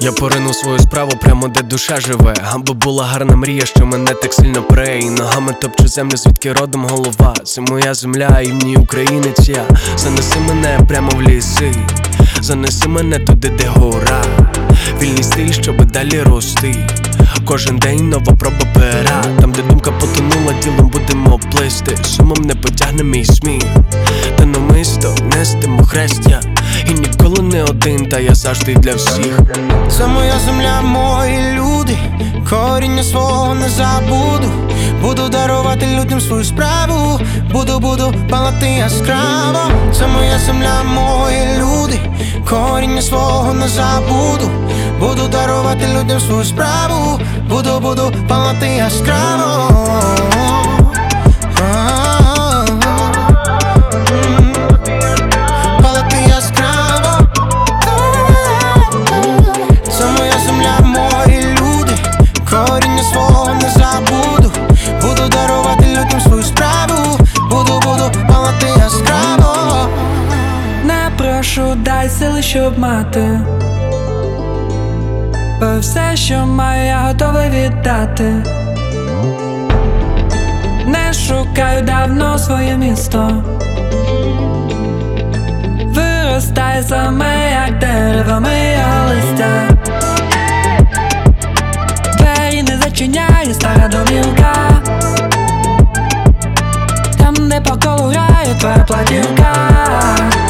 Я поринув свою справу прямо де душа живе. Аби була гарна мрія, що мене так сильно пре І Ногами топчу землю, звідки родом голова. Це моя земля, і в українець я Занеси мене прямо в ліси, занеси мене туди, де гора. Вільний стиль, щоб далі рости. Кожен день нова проба пера. Там, де думка потонула, ділом будемо плисти. Сумом не потягне мій сміх. Та намисто нестимо хрестя. І ніколи не один, та я завжди для всіх. Це моя земля, мої люди, коріння свого не забуду. Буду дарувати людям свою справу, буду, буду палати яскраво. Це моя земля, мої люди, коріння свого не забуду. Буду дарувати людям свою справу, буду, буду палати яскраво. Прошу, дай сили, щоб мати. Бо все, що маю, я готовий віддати. Не шукаю давно своє місто. Виростає саме, як дерево, моє листя. Двері не зачиняє стара домівка. Там, де по колу твоя платівка.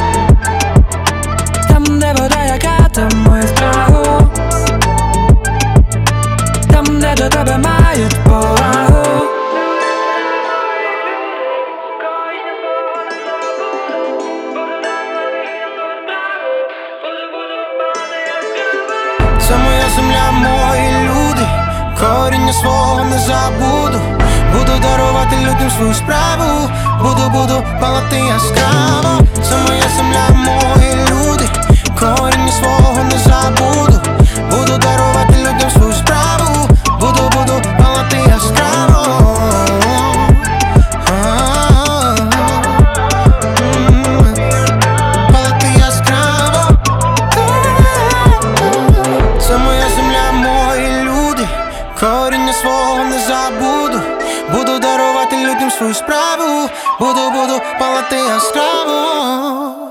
Коріння свого не забуду. Буду дарувати людям свою справу, буду, буду палати яскраво. Коріння свого не забуду. Буду дарувати людям свою справу, буду, буду палати яскраво.